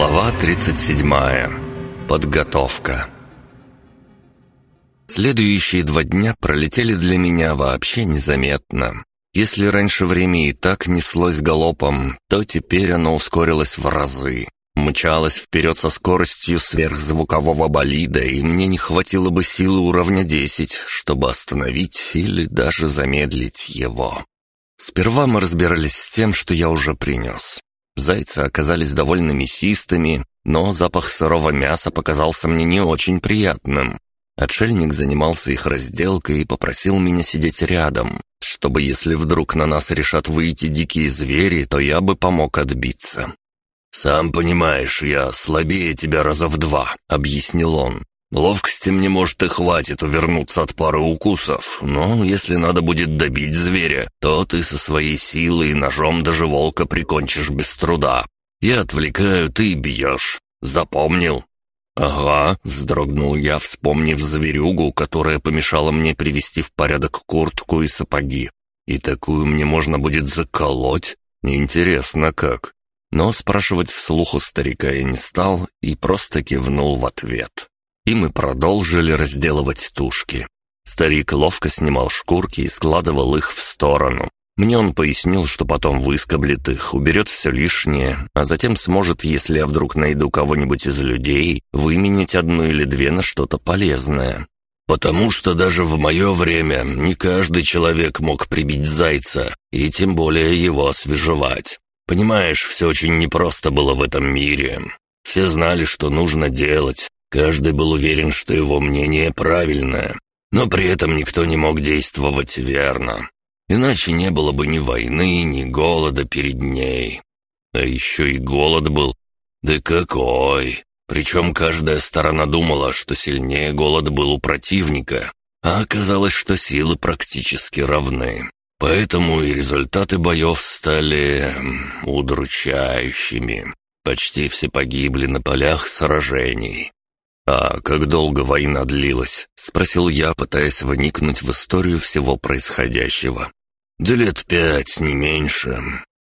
Глава 37. Подготовка. Следующие два дня пролетели для меня вообще незаметно. Если раньше время и так неслось галопом, то теперь оно ускорилось в разы. Мчалось вперед со скоростью сверхзвукового болида, и мне не хватило бы силы уровня 10, чтобы остановить или даже замедлить его. Сперва мы разбирались с тем, что я уже принес. Зайцы оказались довольно мясистыми, но запах сырого мяса показался мне не очень приятным. Отшельник занимался их разделкой и попросил меня сидеть рядом, чтобы если вдруг на нас решат выйти дикие звери, то я бы помог отбиться. «Сам понимаешь, я слабее тебя раза в два», — объяснил он. Ловкости мне, может, и хватит увернуться от пары укусов, но если надо будет добить зверя, то ты со своей силой и ножом даже волка прикончишь без труда. Я отвлекаю, ты бьешь. Запомнил?» «Ага», — вздрогнул я, вспомнив зверюгу, которая помешала мне привести в порядок куртку и сапоги. «И такую мне можно будет заколоть? Интересно как?» Но спрашивать вслух у старика я не стал и просто кивнул в ответ. И мы продолжили разделывать тушки. Старик ловко снимал шкурки и складывал их в сторону. Мне он пояснил, что потом выскоблит их, уберет все лишнее, а затем сможет, если я вдруг найду кого-нибудь из людей, выменить одну или две на что-то полезное. Потому что даже в мое время не каждый человек мог прибить зайца, и тем более его освежевать. Понимаешь, все очень непросто было в этом мире. Все знали, что нужно делать, Каждый был уверен, что его мнение правильное, но при этом никто не мог действовать верно. Иначе не было бы ни войны, ни голода перед ней. А еще и голод был. Да какой! Причем каждая сторона думала, что сильнее голод был у противника, а оказалось, что силы практически равны. Поэтому и результаты боев стали удручающими. Почти все погибли на полях сражений. «А как долго война длилась?» — спросил я, пытаясь вникнуть в историю всего происходящего. «Да лет пять, не меньше.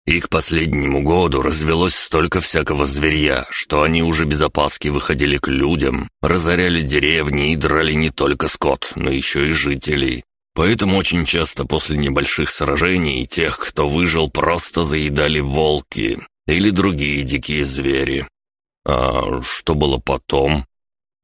И к последнему году развелось столько всякого зверья, что они уже без опаски выходили к людям, разоряли деревни и драли не только скот, но еще и жителей. Поэтому очень часто после небольших сражений тех, кто выжил, просто заедали волки или другие дикие звери. А что было потом?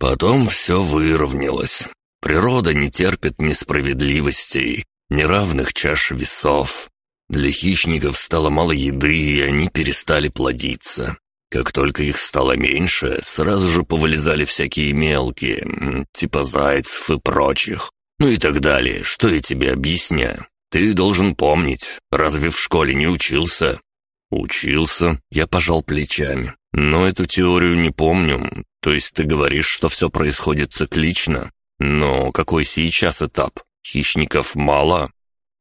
Потом все выровнялось. Природа не терпит несправедливостей, неравных чаш весов. Для хищников стало мало еды, и они перестали плодиться. Как только их стало меньше, сразу же повылезали всякие мелкие, типа зайцев и прочих. Ну и так далее, что я тебе объясняю. Ты должен помнить, разве в школе не учился? Учился, я пожал плечами. Но эту теорию не помню. То есть ты говоришь, что все происходит циклично? Но какой сейчас этап? Хищников мало?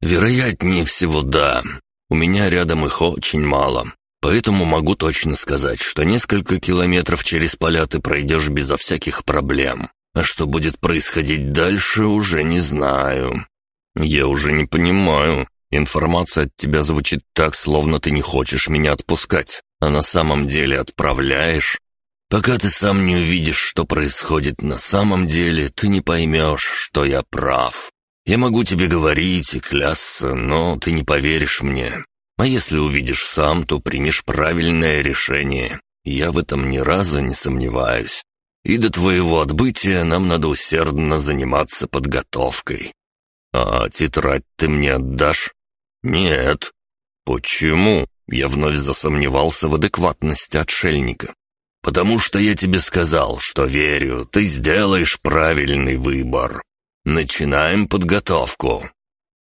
Вероятнее всего, да. У меня рядом их очень мало. Поэтому могу точно сказать, что несколько километров через поля ты пройдешь безо всяких проблем. А что будет происходить дальше, уже не знаю. Я уже не понимаю. Информация от тебя звучит так, словно ты не хочешь меня отпускать, а на самом деле отправляешь. Пока ты сам не увидишь, что происходит на самом деле, ты не поймешь, что я прав. Я могу тебе говорить и клясться, но ты не поверишь мне. А если увидишь сам, то примешь правильное решение. Я в этом ни разу не сомневаюсь. И до твоего отбытия нам надо усердно заниматься подготовкой. А тетрадь ты мне отдашь? Нет. Почему? Я вновь засомневался в адекватности отшельника. «Потому что я тебе сказал, что верю, ты сделаешь правильный выбор. Начинаем подготовку.